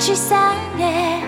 小さね